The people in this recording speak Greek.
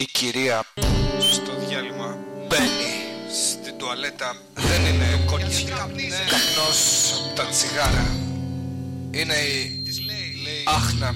η κυρία στο διάλειμμα. μπαίνει. Στην τουαλέτα δεν είναι κόκκινη. Καπνός από τα τσιγάρα. Είναι η άχνα.